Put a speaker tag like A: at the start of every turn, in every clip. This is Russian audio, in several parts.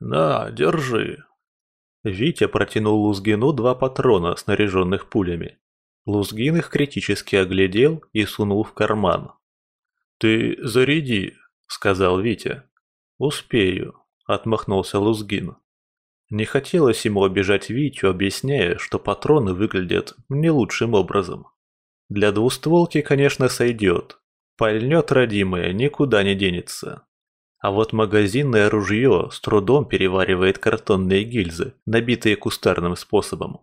A: «На, держи». Витя протянул Лузгину два патрона, снаряженных пулями. Лузгин их критически оглядел и сунул в карман. «Ты заряди», — сказал Витя. «Успею», — отмахнулся Лузгин. Не хотелось ему обижать Витю, объясняя, что патроны выглядят не лучшим образом. Для двустволки, конечно, сойдет. Пальнет родимое, никуда не денется. А вот магазинное ружье с трудом переваривает картонные гильзы, набитые кустарным способом.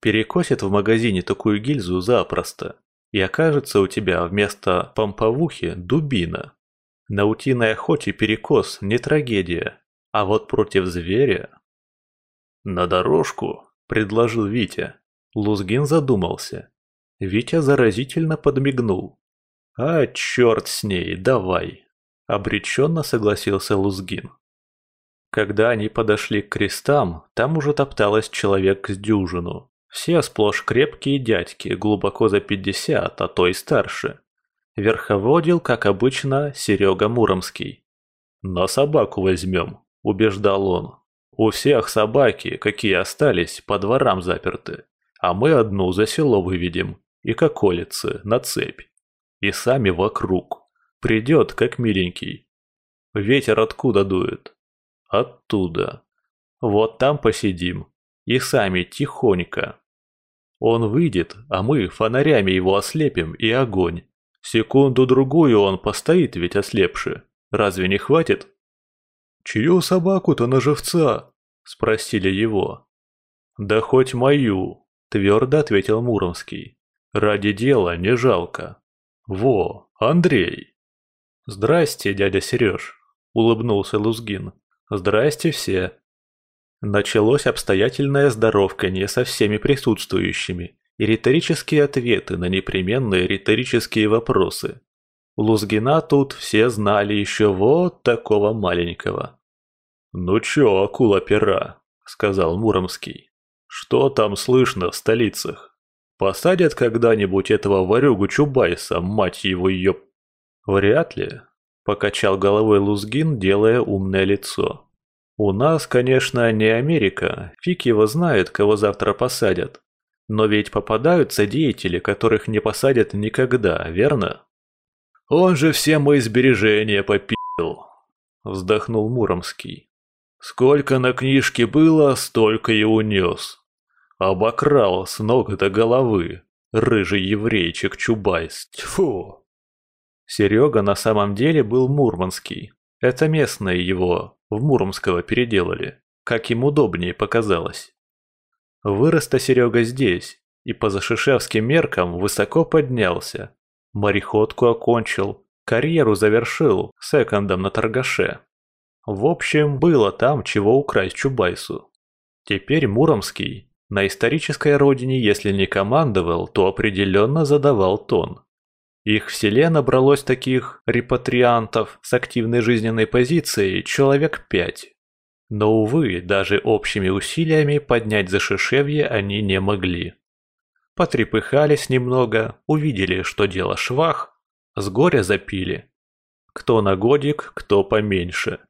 A: Перекосит в магазине такую гильзу запросто, и окажется у тебя вместо помповухи дубина. На утиной охоте перекос не трагедия, а вот против зверя... «На дорожку», — предложил Витя. Лузгин задумался. Витя заразительно подмигнул. «А, черт с ней, давай!» – обреченно согласился Лузгин. Когда они подошли к крестам, там уже топталось человек с дюжину. Все сплошь крепкие дядьки, глубоко за пятьдесят, а то и старше. Верховодил, как обычно, Серега Муромский. «На собаку возьмем», – убеждал он. «У всех собаки, какие остались, по дворам заперты, а мы одну за село выведем и к околице, на цепь и сами вокруг. Придет, как миленький. Ветер откуда дует? Оттуда. Вот там посидим. И сами тихонько. Он выйдет, а мы фонарями его ослепим и огонь. Секунду-другую он постоит ведь ослепши. Разве не хватит? «Чью собаку-то на живца?» – спросили его. «Да хоть мою», – твердо ответил Муромский. «Ради дела не жалко». «Во, Андрей!» «Здрасте, дядя Сереж!» – улыбнулся Лузгин. «Здрасте все!» Началось обстоятельное здоровканье со всеми присутствующими и риторические ответы на непременные риторические вопросы. Лузгина тут все знали еще вот такого маленького. «Ну чё, акула-пера?» – сказал Муромский. «Что там слышно в столицах?» Посадят когда-нибудь этого варюгу Чубайса, мать его ее... Вряд ли, покачал головой Лузгин, делая умное лицо. У нас, конечно, не Америка, фиг его знает, кого завтра посадят. Но ведь попадаются деятели, которых не посадят никогда, верно? Он же все мои сбережения попил, вздохнул Муромский. Сколько на книжке было, столько и унес. Обокрал с ног до головы. Рыжий еврейчик Чубайс. Тьфу! Серега на самом деле был мурманский. Это местные его, в Муромского переделали, как им удобнее показалось. Вырос-то Серега здесь, и по зашишевским меркам высоко поднялся. Мореходку окончил, карьеру завершил секондом на торгаше. В общем, было там чего украсть Чубайсу. Теперь Муромский на исторической родине, если не командовал, то определенно задавал тон. Их в селе набралось таких репатриантов с активной жизненной позицией человек пять. Но, увы, даже общими усилиями поднять зашишевье они не могли. Потрепыхались немного, увидели, что дело швах, с горя запили. Кто на годик, кто поменьше.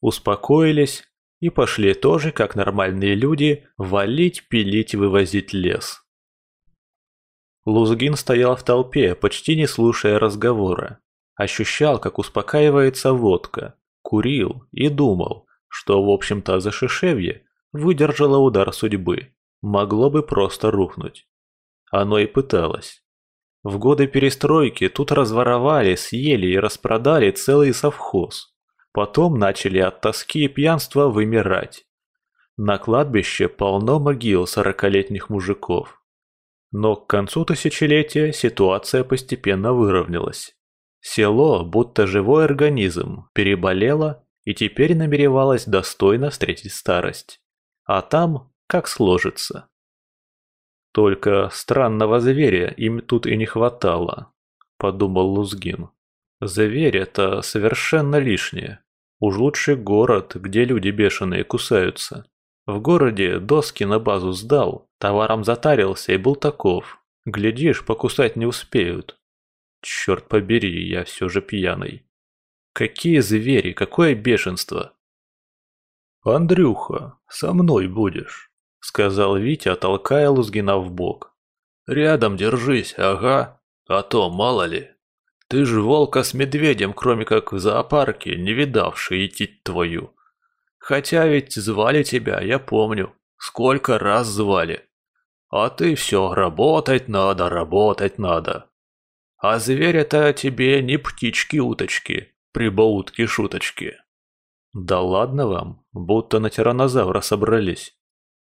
A: Успокоились и пошли тоже, как нормальные люди, валить, пилить, вывозить лес. Лузгин стоял в толпе, почти не слушая разговора. Ощущал, как успокаивается водка, курил и думал, что, в общем-то, за Шишевье выдержало удар судьбы, могло бы просто рухнуть. Оно и пыталось. В годы перестройки тут разворовали, съели и распродали целый совхоз. Потом начали от тоски и пьянства вымирать. На кладбище полно могил сорокалетних мужиков. Но к концу тысячелетия ситуация постепенно выровнялась. Село, будто живой организм, переболело и теперь намеревалось достойно встретить старость. А там как сложится. Только странного зверя им тут и не хватало, подумал Лузгин. Зверь – это совершенно лишнее. Уж лучше город, где люди бешеные кусаются. В городе доски на базу сдал, товаром затарился и был таков. Глядишь, покусать не успеют. Черт побери, я все же пьяный. Какие звери, какое бешенство! «Андрюха, со мной будешь», — сказал Витя, толкая Лузгина в бок. «Рядом держись, ага, а то мало ли. Ты же волка с медведем, кроме как в зоопарке, не видавший идти твою. Хотя ведь звали тебя, я помню, сколько раз звали. А ты все, работать надо, работать надо. А зверь это тебе не птички-уточки, прибаутки-шуточки. Да ладно вам, будто на тиранозавра собрались.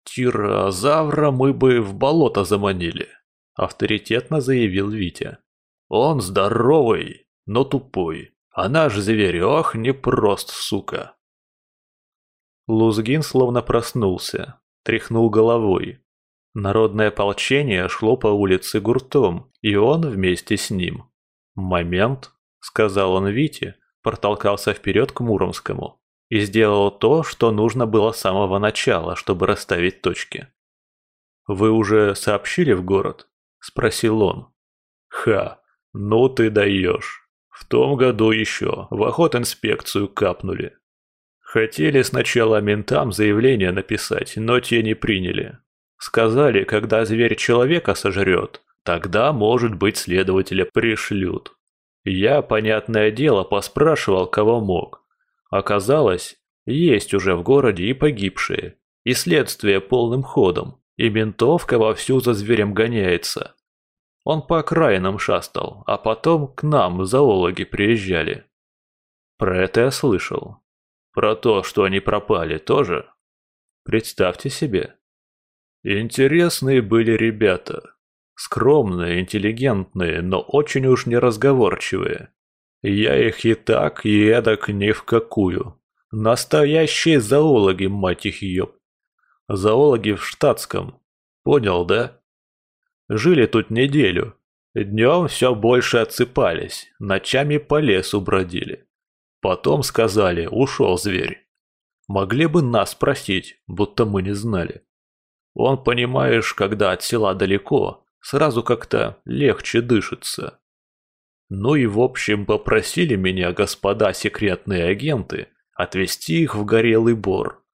A: Тирозавра мы бы в болото заманили, авторитетно заявил Витя. Он здоровый, но тупой, а наш зверь, ох, непрост, сука. Лузгин словно проснулся, тряхнул головой, Народное ополчение шло по улице гуртом, и он вместе с ним. «Момент», — сказал он Вите, протолкался вперед к Муромскому и сделал то, что нужно было с самого начала, чтобы расставить точки. «Вы уже сообщили в город?» – спросил он. «Ха, ну ты даешь. В том году еще в охотинспекцию капнули. Хотели сначала ментам заявление написать, но те не приняли. Сказали, когда зверь человека сожрет, тогда, может быть, следователя пришлют. Я, понятное дело, поспрашивал, кого мог. Оказалось, есть уже в городе и погибшие, и следствие полным ходом, и ментовка вовсю за зверем гоняется. Он по окраинам шастал, а потом к нам зоологи приезжали. Про это я слышал. Про то, что они пропали, тоже? Представьте себе. Интересные были ребята. Скромные, интеллигентные, но очень уж неразговорчивые. Я их и так, и эдак ни в какую. Настоящие зоологи, мать их ёб. Зоологи в штатском. Понял, да? Жили тут неделю. Днем все больше отсыпались, ночами по лесу бродили. Потом сказали, ушел зверь. Могли бы нас спросить, будто мы не знали. Он, понимаешь, когда от села далеко, сразу как-то легче дышится. Ну и в общем попросили меня господа секретные агенты отвезти их в горелый бор.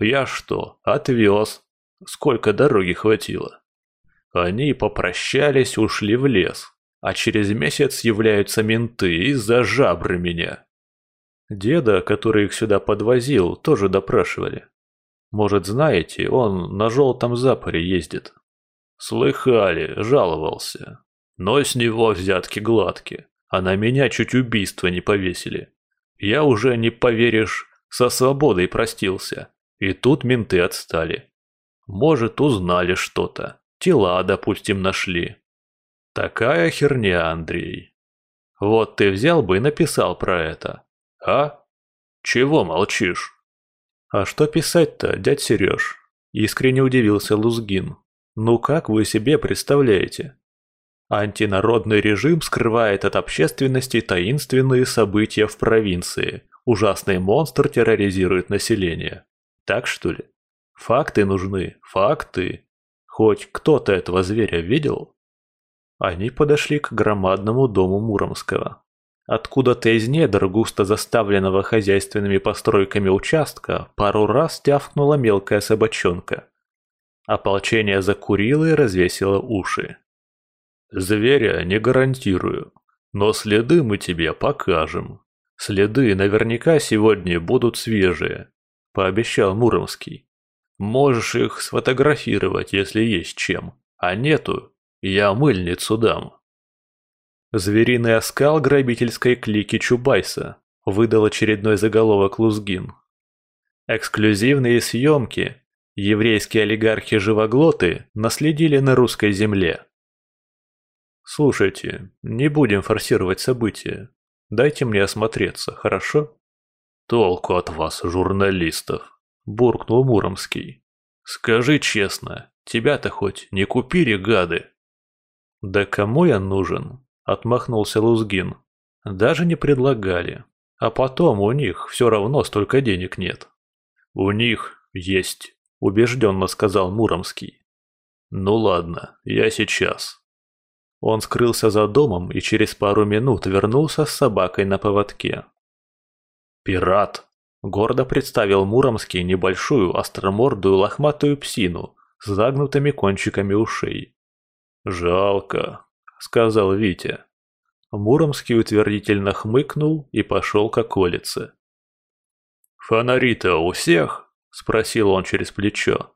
A: Я что, отвез. Сколько дороги хватило. Они попрощались, ушли в лес, а через месяц являются менты и за жабры меня. Деда, который их сюда подвозил, тоже допрашивали. Может, знаете, он на желтом запоре ездит. Слыхали, жаловался. Но с него взятки гладкие, а на меня чуть убийство не повесили. Я уже, не поверишь, со свободой простился. И тут менты отстали. Может, узнали что-то. Тела, допустим, нашли. Такая херня, Андрей. Вот ты взял бы и написал про это. А? Чего молчишь? «А что писать-то, дядь Сереж?» – искренне удивился Лузгин. «Ну как вы себе представляете?» Антинародный режим скрывает от общественности таинственные события в провинции. Ужасный монстр терроризирует население. Так что ли? Факты нужны, факты. Хоть кто-то этого зверя видел? Они подошли к громадному дому Муромского. Откуда-то из недр, густо заставленного хозяйственными постройками участка, пару раз тявкнула мелкая собачонка. Ополчение закурило и развесило уши. «Зверя не гарантирую, но следы мы тебе покажем. Следы наверняка сегодня будут свежие», – пообещал Муромский. «Можешь их сфотографировать, если есть чем, а нету, я мыльницу дам». Звериный оскал грабительской клики Чубайса выдал очередной заголовок Лузгин. Эксклюзивные съемки. Еврейские олигархи-живоглоты наследили на русской земле. Слушайте, не будем форсировать события. Дайте мне осмотреться, хорошо? Толку от вас, журналистов, буркнул Муромский. Скажи честно, тебя-то хоть не купили гады? Да кому я нужен? – отмахнулся Лузгин. «Даже не предлагали. А потом у них все равно столько денег нет». «У них есть», – убежденно сказал Муромский. «Ну ладно, я сейчас». Он скрылся за домом и через пару минут вернулся с собакой на поводке. «Пират!» Гордо представил Муромский небольшую остромордую лохматую псину с загнутыми кончиками ушей. «Жалко», — сказал Витя. Муромский утвердительно хмыкнул и пошел к околице. «Фонари-то у всех?» – спросил он через плечо.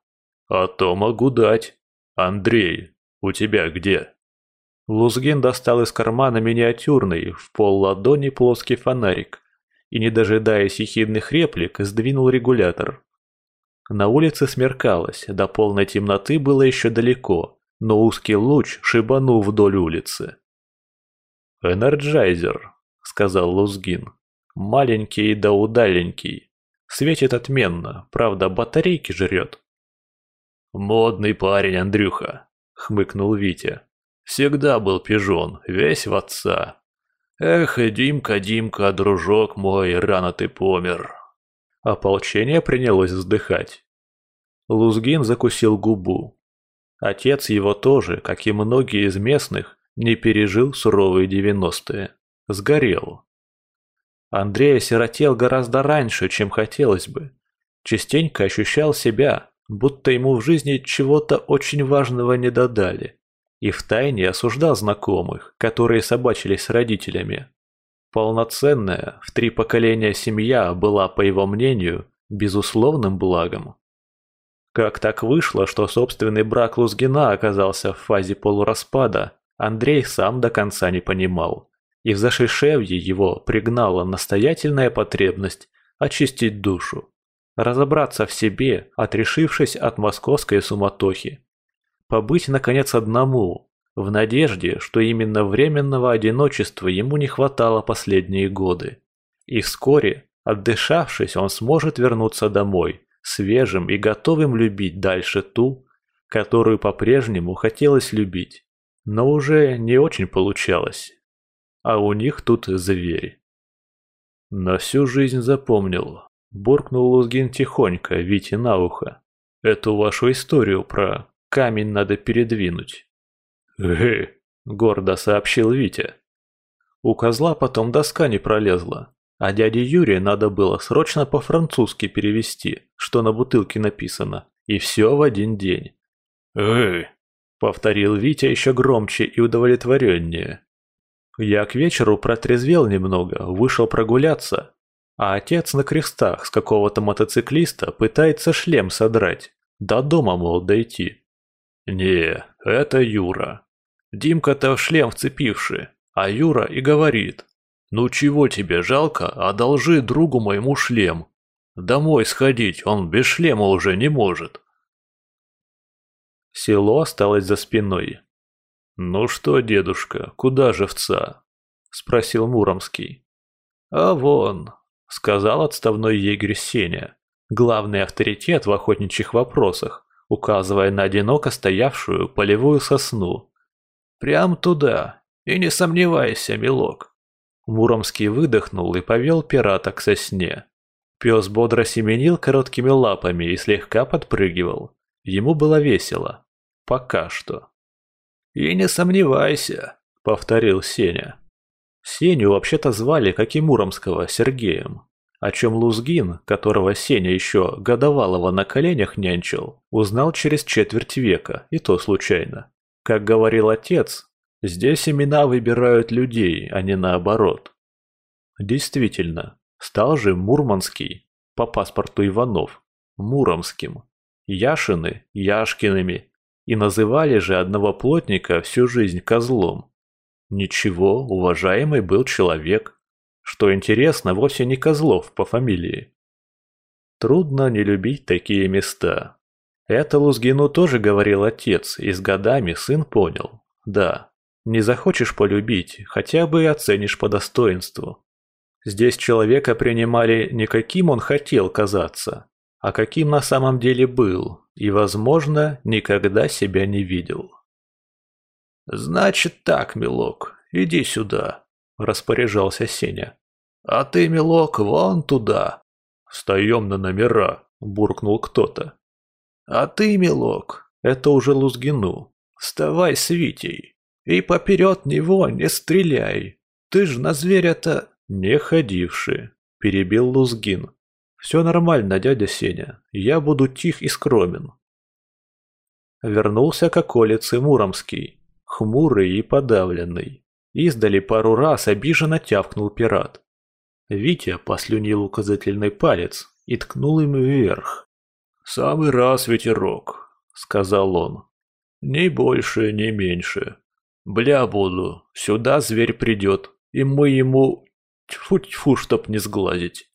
A: «А то могу дать. Андрей, у тебя где?» Лузгин достал из кармана миниатюрный, в пол ладони плоский фонарик и, не дожидаясь ехидных реплик, сдвинул регулятор. На улице смеркалось, до полной темноты было еще далеко, но узкий луч шибанул вдоль улицы. «Энерджайзер», — сказал Лузгин. «Маленький да удаленький. Светит отменно, правда, батарейки жрет». «Модный парень, Андрюха», — хмыкнул Витя. «Всегда был пижон, весь в отца. Эх, Димка, Димка, дружок мой, рано ты помер». Ополчение принялось вздыхать. Лузгин закусил губу. Отец его тоже, как и многие из местных, не пережил суровые девяностые. Сгорел. Андрей осиротел гораздо раньше, чем хотелось бы. Частенько ощущал себя, будто ему в жизни чего-то очень важного не додали. И втайне осуждал знакомых, которые собачились с родителями. Полноценная, в три поколения семья была, по его мнению, безусловным благом. Как так вышло, что собственный брак Лузгина оказался в фазе полураспада, Андрей сам до конца не понимал и в зашишевье его пригнала настоятельная потребность очистить душу, разобраться в себе, отрешившись от московской суматохи. Побыть, наконец, одному, в надежде, что именно временного одиночества ему не хватало последние годы. И вскоре, отдышавшись, он сможет вернуться домой, свежим и готовым любить дальше ту, которую по-прежнему хотелось любить, но уже не очень получалось а у них тут зверь. На всю жизнь запомнил. Буркнул Лузгин тихонько, Вите на ухо. Эту вашу историю про камень надо передвинуть. «Гэ!» – гордо сообщил Витя. У козла потом доска не пролезла, а дяде Юре надо было срочно по-французски перевести, что на бутылке написано, и все в один день. «Эй!» – повторил Витя еще громче и удовлетвореннее. Я к вечеру протрезвел немного, вышел прогуляться, а отец на крестах с какого-то мотоциклиста пытается шлем содрать, до дома, мол, дойти. Не, это Юра. Димка-то в шлем вцепивший, а Юра и говорит. Ну чего тебе жалко, одолжи другу моему шлем. Домой сходить он без шлема уже не может. Село осталось за спиной. «Ну что, дедушка, куда живца?» – спросил Муромский. «А вон», – сказал отставной егерь Сеня, главный авторитет в охотничьих вопросах, указывая на одиноко стоявшую полевую сосну. «Прям туда, и не сомневайся, милок». Муромский выдохнул и повел пирата к сосне. Пес бодро семенил короткими лапами и слегка подпрыгивал. Ему было весело. Пока что. «И не сомневайся», — повторил Сеня. Сеню вообще-то звали, как и Муромского, Сергеем, о чем Лузгин, которого Сеня еще годовалого на коленях нянчил, узнал через четверть века, и то случайно. Как говорил отец, здесь имена выбирают людей, а не наоборот. Действительно, стал же Мурманский, по паспорту Иванов, Муромским, Яшины – Яшкиными, и называли же одного плотника всю жизнь козлом. Ничего, уважаемый был человек. Что интересно, вовсе не Козлов по фамилии. Трудно не любить такие места. Это Лузгину тоже говорил отец, и с годами сын понял. Да, не захочешь полюбить, хотя бы и оценишь по достоинству. Здесь человека принимали не каким он хотел казаться, а каким на самом деле был, и, возможно, никогда себя не видел. «Значит так, милок, иди сюда», – распоряжался Сеня. «А ты, милок, вон туда». «Встаем на номера», – буркнул кто-то. «А ты, милок, это уже Лузгину, вставай с Витей и поперед него не стреляй. Ты ж на зверя-то...» «Не ходивший», – перебил Лузгин. Все нормально, дядя Сеня. Я буду тих и скромен. Вернулся к околице Муромский, хмурый и подавленный. Издали пару раз обиженно тявкнул пират. Витя послюнил указательный палец и ткнул им вверх. «Самый раз ветерок», — сказал он. «Ни больше, ни меньше. Бля буду, сюда зверь придет, и мы ему... Тьфу-тьфу, чтоб не сглазить.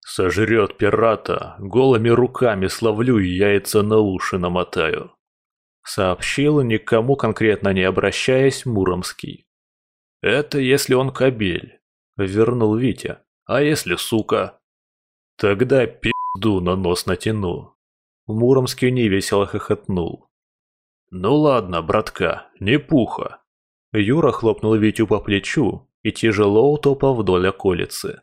A: Сожрет пирата, голыми руками словлю и яйца на уши намотаю. Сообщил, никому конкретно не обращаясь, Муромский. Это если он кобель, вернул Витя. А если сука? Тогда пизду на нос натяну. Муромский невесело хохотнул. Ну ладно, братка, не пуха. Юра хлопнул Витю по плечу и тяжело утопал вдоль околицы.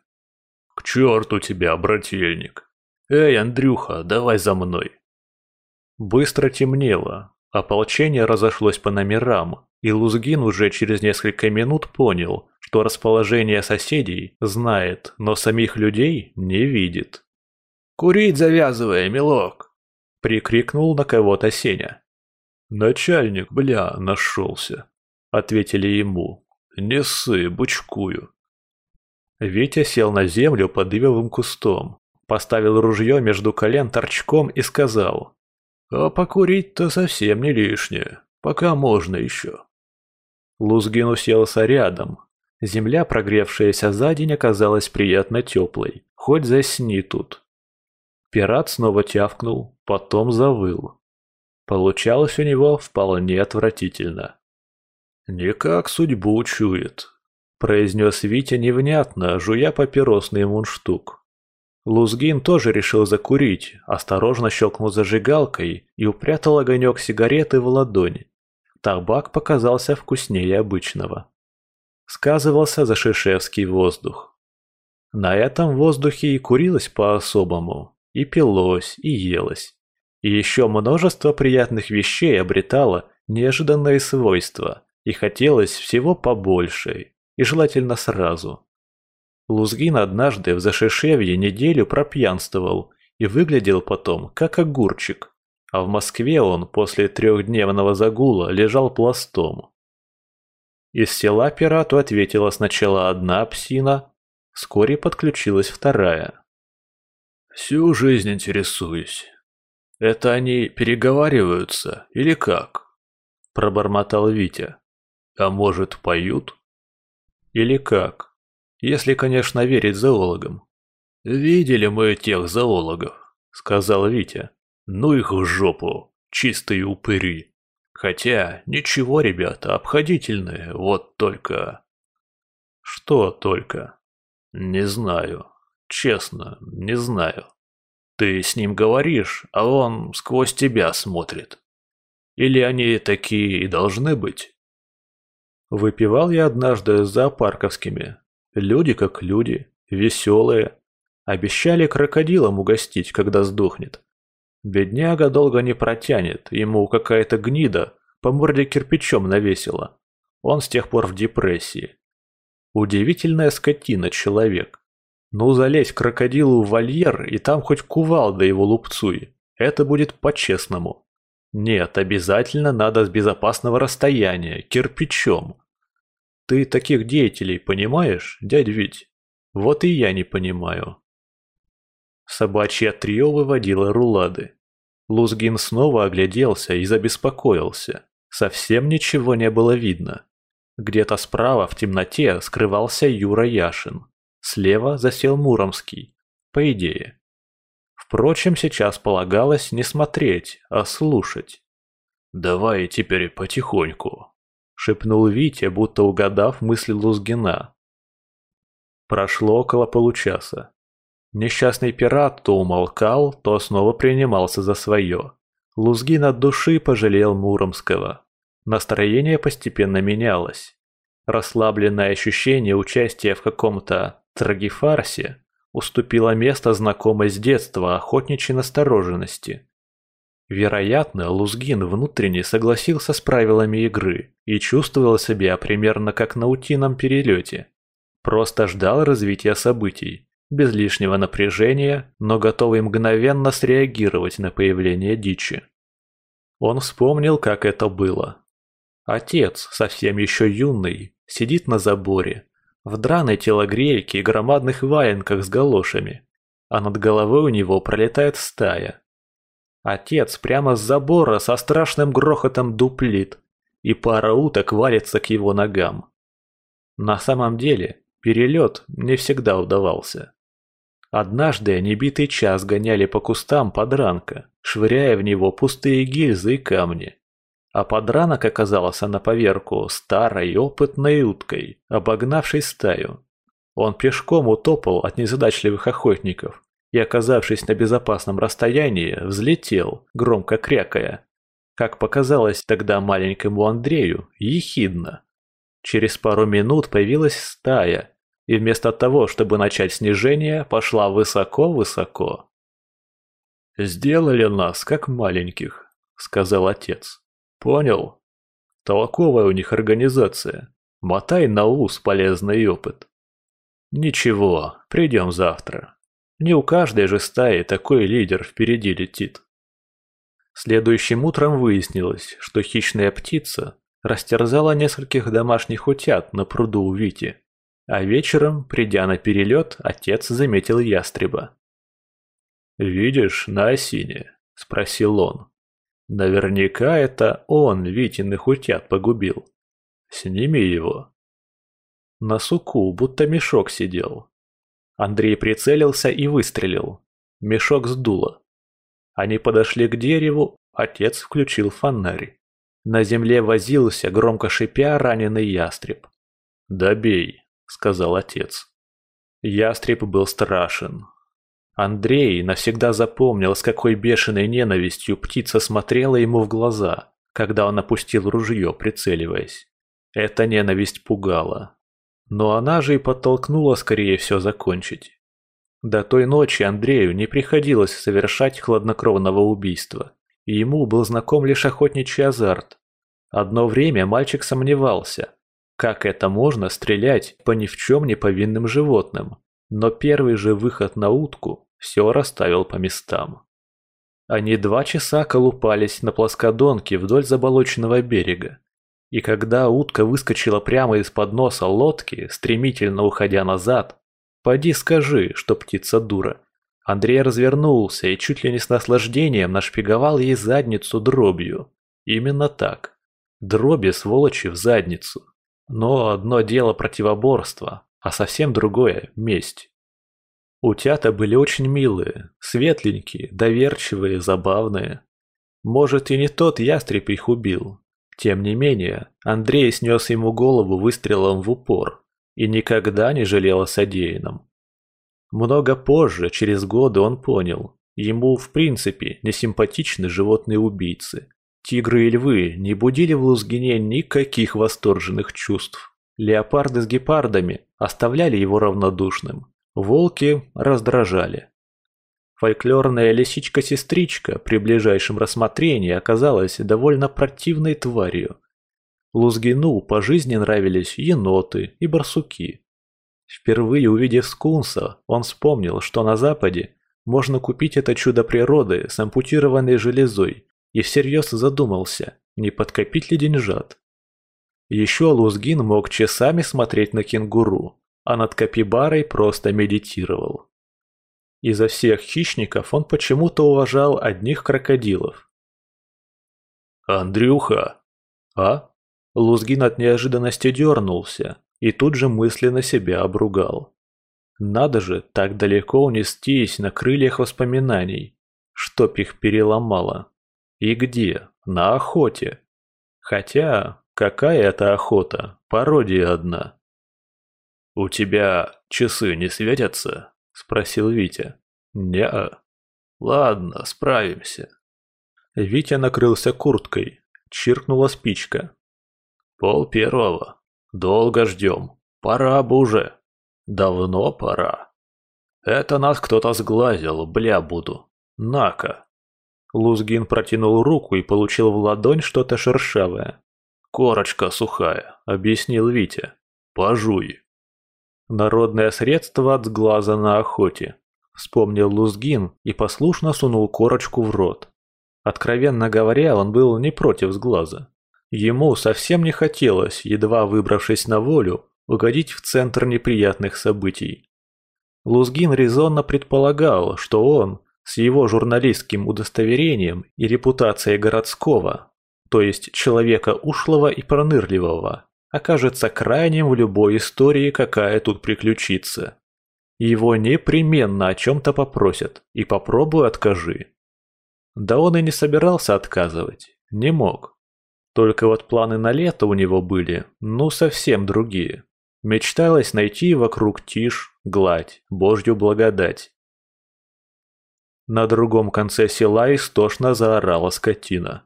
A: «К черту тебя, брательник! Эй, Андрюха, давай за мной!» Быстро темнело, ополчение разошлось по номерам, и Лузгин уже через несколько минут понял, что расположение соседей знает, но самих людей не видит. «Курить завязывай, милок!» – прикрикнул на кого-то Сеня. «Начальник, бля, нашелся», – ответили ему. «Не ссы, бучкую». Витя сел на землю под ивовым кустом, поставил ружье между колен торчком и сказал. «А покурить-то совсем не лишнее, пока можно еще». Лузгин уселся рядом. Земля, прогревшаяся за день, оказалась приятно теплой, хоть засни тут. Пират снова тявкнул, потом завыл. Получалось у него вполне отвратительно. «Никак судьбу чует», – произнес Витя невнятно, жуя папиросный мундштук. Лузгин тоже решил закурить, осторожно щелкнул зажигалкой и упрятал огонек сигареты в ладонь. Табак показался вкуснее обычного. Сказывался зашишевский воздух. На этом воздухе и курилось по-особому, и пилось, и елось. И еще множество приятных вещей обретало неожиданные свойства, и хотелось всего побольше, и желательно сразу. Лузгин однажды в Зашишевье неделю пропьянствовал и выглядел потом как огурчик, а в Москве он после трехдневного загула лежал пластом. Из села пирату ответила сначала одна псина, вскоре подключилась вторая. «Всю жизнь интересуюсь. Это они переговариваются или как?» – пробормотал Витя. А может, поют? Или как? Если, конечно, верить зоологам. «Видели мы тех зоологов», — сказал Витя. «Ну их в жопу, чистые упыри. Хотя, ничего, ребята, обходительные, вот только...» «Что только?» «Не знаю. Честно, не знаю. Ты с ним говоришь, а он сквозь тебя смотрит. Или они такие и должны быть?» Выпивал я однажды с зоопарковскими. Люди как люди, веселые. Обещали крокодилом угостить, когда сдохнет. Бедняга долго не протянет, ему какая-то гнида по морде кирпичом навесила. Он с тех пор в депрессии. Удивительная скотина человек. Ну залезь крокодилу в вольер, и там хоть кувалда его лупцуй. Это будет по-честному. Нет, обязательно надо с безопасного расстояния, кирпичом. Ты таких деятелей понимаешь, дядь Вить? Вот и я не понимаю. Собачье трио выводило рулады. Лузгин снова огляделся и забеспокоился. Совсем ничего не было видно. Где-то справа в темноте скрывался Юра Яшин. Слева засел Муромский. По идее. Впрочем, сейчас полагалось не смотреть, а слушать. «Давай теперь потихоньку», шепнул Витя, будто угадав мысли Лузгина. Прошло около получаса. Несчастный пират то умолкал, то снова принимался за свое. Лузгин от души пожалел Муромского. Настроение постепенно менялось. Расслабленное ощущение участия в каком-то трагифарсе уступило место знакомой с детства охотничьей настороженности. Вероятно, Лузгин внутренне согласился с правилами игры и чувствовал себя примерно как на утином перелете. Просто ждал развития событий, без лишнего напряжения, но готовый мгновенно среагировать на появление дичи. Он вспомнил, как это было. Отец, совсем еще юный, сидит на заборе, в драной телогрейке и громадных валенках с галошами, а над головой у него пролетает стая. Отец прямо с забора со страшным грохотом дуплит, и пара уток валится к его ногам. На самом деле, перелет не всегда удавался. Однажды они битый час гоняли по кустам подранка, швыряя в него пустые гильзы и камни. А подранок оказался на поверку старой опытной уткой, обогнавшей стаю. Он пешком утопал от незадачливых охотников и, оказавшись на безопасном расстоянии, взлетел, громко крякая. Как показалось тогда маленькому Андрею, ехидно. Через пару минут появилась стая, и вместо того, чтобы начать снижение, пошла высоко-высоко. «Сделали нас, как маленьких», — сказал отец. «Понял? Толковая у них организация. Мотай на ус полезный опыт». «Ничего, придем завтра. Не у каждой же стаи такой лидер впереди летит». Следующим утром выяснилось, что хищная птица растерзала нескольких домашних утят на пруду у Вити. А вечером, придя на перелет, отец заметил ястреба. «Видишь, на осине?» – спросил он. «Наверняка это он Витиных утят погубил. Сними его». На суку будто мешок сидел. Андрей прицелился и выстрелил. Мешок сдуло. Они подошли к дереву, отец включил фонарь. На земле возился, громко шипя, раненый ястреб. «Добей», — сказал отец. Ястреб был страшен. Андрей навсегда запомнил, с какой бешеной ненавистью птица смотрела ему в глаза, когда он опустил ружье, прицеливаясь. Эта ненависть пугала. Но она же и подтолкнула скорее все закончить. До той ночи Андрею не приходилось совершать хладнокровного убийства и ему был знаком лишь охотничий азарт. Одно время мальчик сомневался, как это можно стрелять по ни в чем не повинным животным, но первый же выход на утку все расставил по местам. Они два часа колупались на плоскодонке вдоль заболоченного берега, и когда утка выскочила прямо из-под носа лодки, стремительно уходя назад, поди скажи, что птица дура, Андрей развернулся и чуть ли не с наслаждением нашпиговал ей задницу дробью. Именно так. Дроби сволочи в задницу. Но одно дело противоборство, а совсем другое – месть. Утята были очень милые, светленькие, доверчивые, забавные. Может, и не тот ястреб их убил. Тем не менее, Андрей снес ему голову выстрелом в упор и никогда не жалел о содеянном. Много позже, через годы, он понял, ему в принципе не симпатичны животные убийцы. Тигры и львы не будили в Лузгине никаких восторженных чувств. Леопарды с гепардами оставляли его равнодушным. Волки раздражали. Фольклорная лисичка-сестричка при ближайшем рассмотрении оказалась довольно противной тварью. Лузгину по жизни нравились еноты и барсуки. Впервые увидев скунса, он вспомнил, что на Западе можно купить это чудо природы с ампутированной железой и всерьез задумался, не подкопить ли деньжат. Еще Лузгин мог часами смотреть на кенгуру, а над капибарой просто медитировал. Изо всех хищников он почему-то уважал одних крокодилов. «Андрюха!» «А?» Лузгин от неожиданности дернулся, и тут же мысленно себя обругал. Надо же так далеко унестись на крыльях воспоминаний, чтоб их переломало. И где? На охоте. Хотя, какая это охота? Пародия одна. «У тебя часы не светятся?» – спросил Витя. «Не-а». «Ладно, справимся». Витя накрылся курткой. Чиркнула спичка. «Пол первого. Долго ждем. Пора бы уже. Давно пора. Это нас кто-то сглазил, бля буду. На-ка. Лузгин протянул руку и получил в ладонь что-то шершавое. «Корочка сухая», — объяснил Витя. «Пожуй». Народное средство от сглаза на охоте. Вспомнил Лузгин и послушно сунул корочку в рот. Откровенно говоря, он был не против сглаза. Ему совсем не хотелось, едва выбравшись на волю, угодить в центр неприятных событий. Лузгин резонно предполагал, что он, с его журналистским удостоверением и репутацией городского, то есть человека ушлого и пронырливого, окажется крайним в любой истории, какая тут приключится. Его непременно о чем-то попросят, и попробуй откажи. Да он и не собирался отказывать, не мог. Только вот планы на лето у него были, ну, совсем другие. Мечталось найти вокруг тишь, гладь, божью благодать. На другом конце села истошно заорала скотина.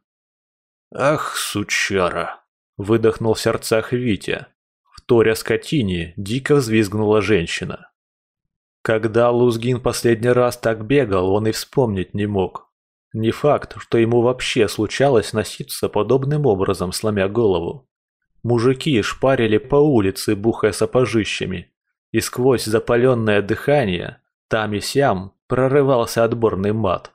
A: «Ах, сучара!» – выдохнул в сердцах Витя. В торе скотине дико взвизгнула женщина. Когда Лузгин последний раз так бегал, он и вспомнить не мог. Не факт, что ему вообще случалось носиться подобным образом, сломя голову. Мужики шпарили по улице, бухая сапожищами, и сквозь запаленное дыхание, там и сям, прорывался отборный мат.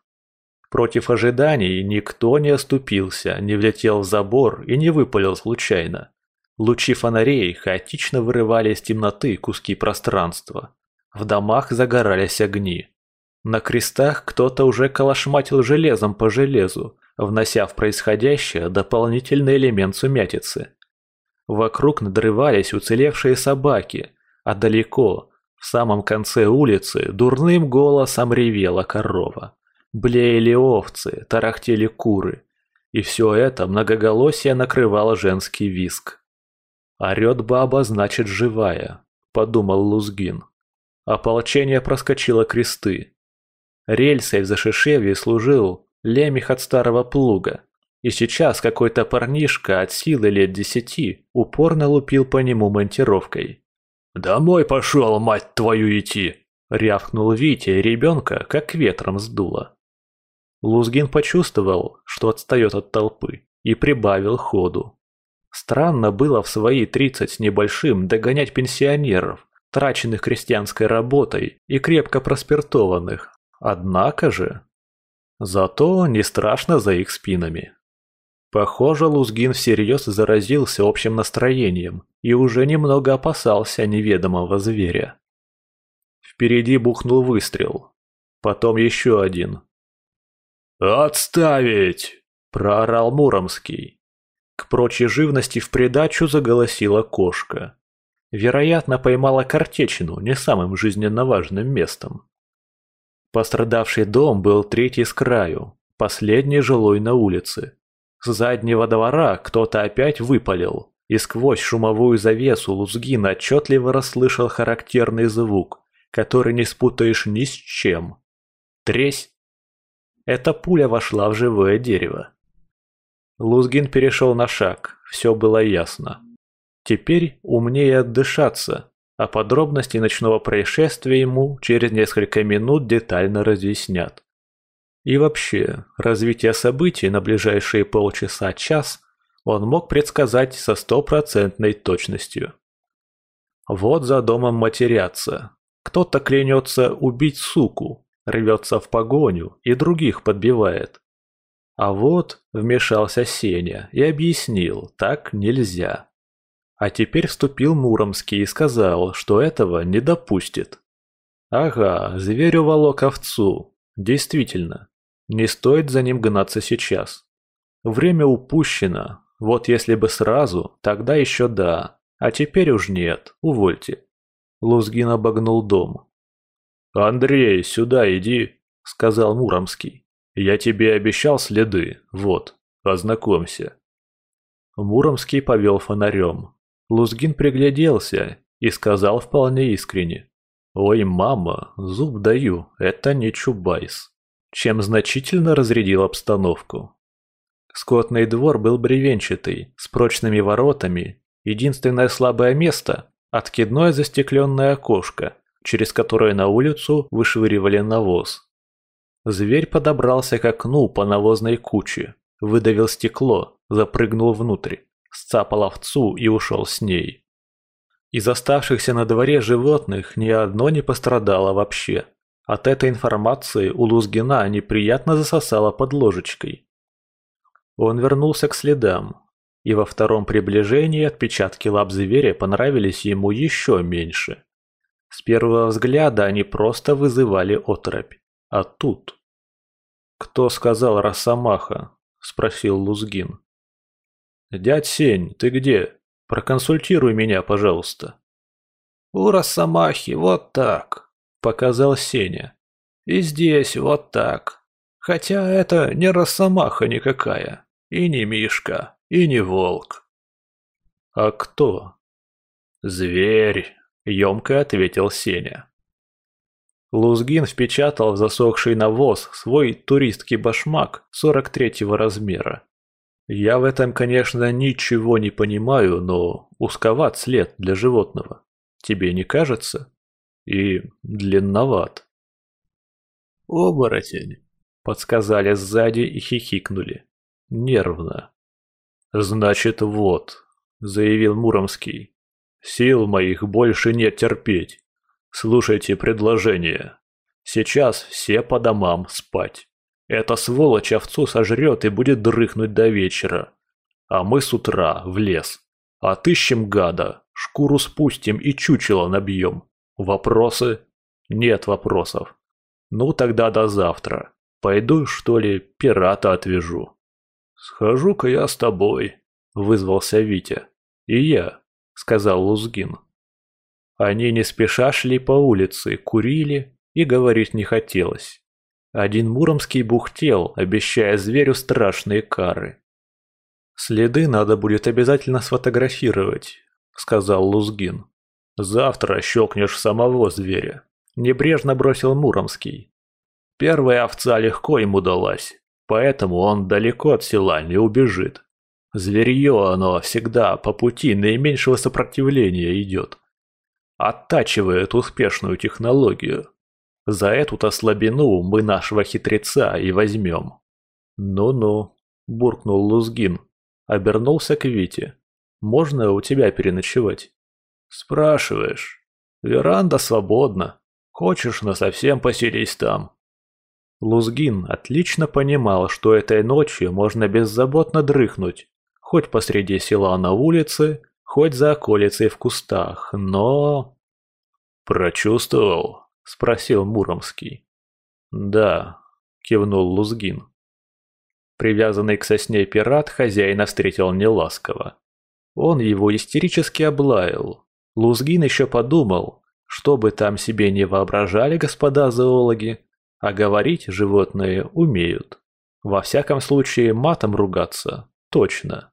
A: Против ожиданий никто не оступился, не влетел в забор и не выпалил случайно. Лучи фонарей хаотично вырывали из темноты куски пространства. В домах загорались огни. На крестах кто-то уже калашматил железом по железу, внося в происходящее дополнительный элемент сумятицы. Вокруг надрывались уцелевшие собаки, а далеко, в самом конце улицы, дурным голосом ревела корова. Блеяли овцы, тарахтели куры. И все это многоголосие накрывало женский виск. «Орет баба, значит живая», — подумал Лузгин. Ополчение проскочило кресты, Рельсой в Зашишевье служил лемех от старого плуга, и сейчас какой-то парнишка от силы лет десяти упорно лупил по нему монтировкой. «Домой пошел, мать твою, идти!» — рявкнул Витя, и ребенка как ветром сдуло. Лузгин почувствовал, что отстает от толпы, и прибавил ходу. Странно было в свои тридцать с небольшим догонять пенсионеров, траченных крестьянской работой и крепко проспиртованных, Однако же... Зато не страшно за их спинами. Похоже, Лузгин всерьез заразился общим настроением и уже немного опасался неведомого зверя. Впереди бухнул выстрел. Потом еще один. «Отставить!» – проорал Муромский. К прочей живности в придачу заголосила кошка. Вероятно, поймала картечину не самым жизненно важным местом. Пострадавший дом был третий с краю, последний жилой на улице. С заднего двора кто-то опять выпалил, и сквозь шумовую завесу Лузгин отчетливо расслышал характерный звук, который не спутаешь ни с чем. Тресь! Эта пуля вошла в живое дерево. Лузгин перешел на шаг, все было ясно. Теперь умнее отдышаться, а подробности ночного происшествия ему через несколько минут детально разъяснят. И вообще, развитие событий на ближайшие полчаса-час он мог предсказать со стопроцентной точностью. Вот за домом матерятся. Кто-то клянется убить суку, рвется в погоню и других подбивает. А вот вмешался Сеня и объяснил, так нельзя. А теперь вступил Муромский и сказал, что этого не допустит. Ага, зверю волок овцу. Действительно, не стоит за ним гнаться сейчас. Время упущено, вот если бы сразу, тогда еще да, а теперь уж нет, увольте. Лузгин обогнул дом. «Андрей, сюда иди», — сказал Муромский. «Я тебе обещал следы, вот, ознакомься». Муромский повел фонарем. Лузгин пригляделся и сказал вполне искренне. «Ой, мама, зуб даю, это не Чубайс», чем значительно разрядил обстановку. Скотный двор был бревенчатый, с прочными воротами. Единственное слабое место – откидное застекленное окошко, через которое на улицу вышвыривали навоз. Зверь подобрался к окну по навозной куче, выдавил стекло, запрыгнул внутрь сцапал овцу и ушел с ней. Из оставшихся на дворе животных ни одно не пострадало вообще. От этой информации у Лузгина неприятно засосало под ложечкой. Он вернулся к следам, и во втором приближении отпечатки лап зверя понравились ему еще меньше. С первого взгляда они просто вызывали оторопь. А тут... «Кто сказал Росомаха?» – спросил Лузгин. «Дядь Сень, ты где? Проконсультируй меня, пожалуйста».
B: «У Росомахи вот так», – показал Сеня. «И здесь вот так. Хотя это не Росомаха никакая, и не Мишка, и не Волк».
A: «А кто?»
B: «Зверь», – емко ответил Сеня.
A: Лузгин впечатал в засохший навоз свой туристский башмак 43-го размера. Я в этом, конечно, ничего не понимаю, но узковат след для животного. Тебе не кажется? И длинноват.
B: «Оборотень», —
A: подсказали сзади и хихикнули. Нервно. «Значит, вот», — заявил Муромский. «Сил моих больше нет терпеть. Слушайте предложение. Сейчас все по домам спать. Эта сволочь овцу сожрет и будет дрыхнуть до вечера. А мы с утра в лес. Отыщем гада, шкуру спустим и чучело набьем. Вопросы? Нет вопросов. Ну тогда до завтра. Пойду, что ли, пирата отвяжу. Схожу-ка я с тобой, вызвался Витя. И я, сказал Лузгин. Они не спеша шли по улице, курили, и говорить не хотелось. Один Муромский бухтел, обещая зверю страшные кары. «Следы надо будет обязательно сфотографировать», — сказал Лузгин. «Завтра щелкнешь самого зверя», — небрежно бросил Муромский. Первая овца легко ему далась, поэтому он далеко от села не убежит. Зверье оно всегда по пути наименьшего сопротивления идет. Оттачивает успешную технологию. За эту-то слабину мы нашего хитреца и возьмем. Ну-ну, буркнул Лузгин. Обернулся к Вите. Можно у тебя переночевать? Спрашиваешь. Веранда свободна. Хочешь, насовсем поселись там. Лузгин отлично понимал, что этой ночью можно беззаботно дрыхнуть, хоть посреди села на улице, хоть за околицей в кустах, но... Прочувствовал, – спросил Муромский. «Да», – кивнул Лузгин. Привязанный к сосне пират хозяина встретил неласково. Он его истерически облаял. Лузгин еще подумал, что бы там себе не воображали господа зоологи, а говорить животные умеют. Во всяком случае, матом ругаться – точно.